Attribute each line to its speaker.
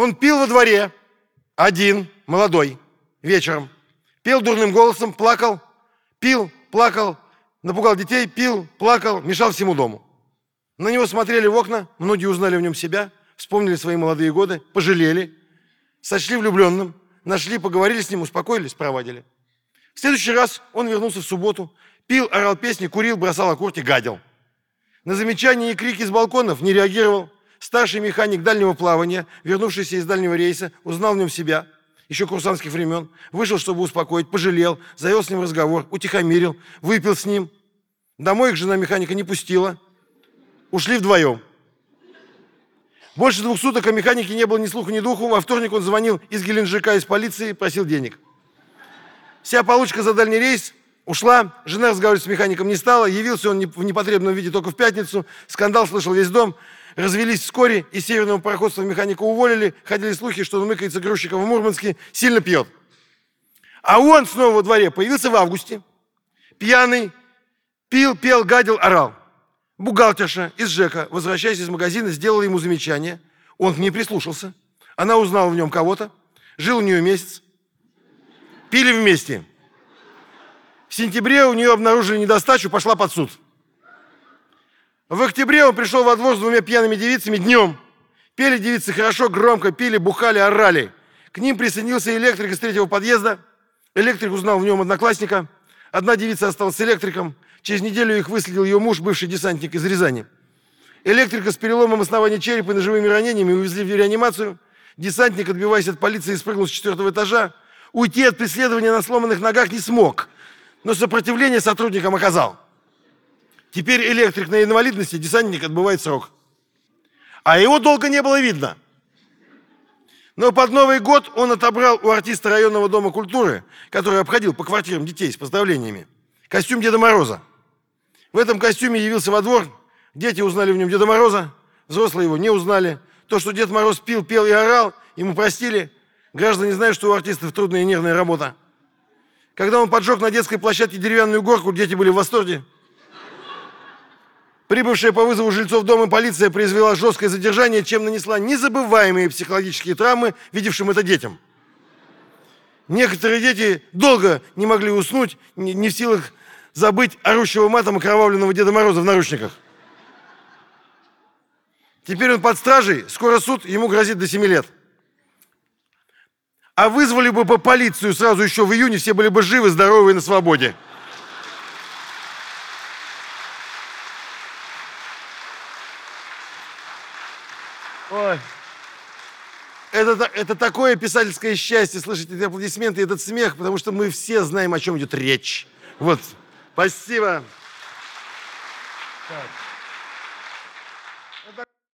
Speaker 1: Он пил во дворе, один, молодой, вечером. Пел дурным голосом, плакал, пил, плакал, напугал детей, пил, плакал, мешал всему дому. На него смотрели в окна, многие узнали в нем себя, вспомнили свои молодые годы, пожалели, сочли влюбленным, нашли, поговорили с ним, успокоились, проводили. В следующий раз он вернулся в субботу, пил, орал песни, курил, бросал окурки, гадил. На замечания и крики с балконов не реагировал. Старший механик дальнего плавания, вернувшийся из дальнего рейса, узнал в нем себя, еще курсантских времен, вышел, чтобы успокоить, пожалел, завел с ним разговор, утихомирил, выпил с ним. Домой их жена механика не пустила. Ушли вдвоем. Больше двух суток о механике не было ни слуху, ни духу. Во вторник он звонил из Геленджика, из полиции, просил денег. Вся получка за дальний рейс ушла. Жена разговаривать с механиком не стала. Явился он в непотребном виде только в пятницу. Скандал слышал весь дом. Развелись вскоре, и северного пароходства механика уволили. Ходили слухи, что он мыкается грузчиком в Мурманске, сильно пьет. А он снова во дворе появился в августе. Пьяный, пил, пел, гадил, орал. Бухгалтерша из ЖЭКа, возвращаясь из магазина, сделала ему замечание. Он к ней прислушался. Она узнала в нем кого-то. Жил у нее месяц. Пили вместе. В сентябре у нее обнаружили недостачу, пошла под суд. В октябре он пришел во двор с двумя пьяными девицами днем. Пели девицы хорошо, громко, пили, бухали, орали. К ним присоединился электрик из третьего подъезда. Электрик узнал в нем одноклассника. Одна девица осталась электриком. Через неделю их выследил ее муж, бывший десантник из Рязани. Электрика с переломом основания черепа и ножевыми ранениями увезли в реанимацию. Десантник, отбиваясь от полиции, спрыгнул с четвертого этажа. Уйти от преследования на сломанных ногах не смог, но сопротивление сотрудникам оказал. Теперь электрик на инвалидности, десантник отбывает срок. А его долго не было видно. Но под Новый год он отобрал у артиста районного дома культуры, который обходил по квартирам детей с поздравлениями, костюм Деда Мороза. В этом костюме явился во двор. Дети узнали в нем Деда Мороза, взрослые его не узнали. То, что Дед Мороз пил, пел и орал, ему простили. Граждане знают, что у артистов трудная и нервная работа. Когда он поджег на детской площадке деревянную горку, дети были в восторге. Прибывшая по вызову жильцов дома полиция произвела жесткое задержание, чем нанесла незабываемые психологические травмы, видевшим это детям. Некоторые дети долго не могли уснуть, не в силах забыть орущего матом окровавленного Деда Мороза в наручниках. Теперь он под стражей, скоро суд, ему грозит до 7 лет. А вызвали бы по полицию сразу еще в июне, все были бы живы, здоровы и на свободе. Ой. Это, это такое писательское счастье, слышать эти аплодисменты, этот смех, потому что мы все знаем, о чем идет речь. Вот. Спасибо. Так.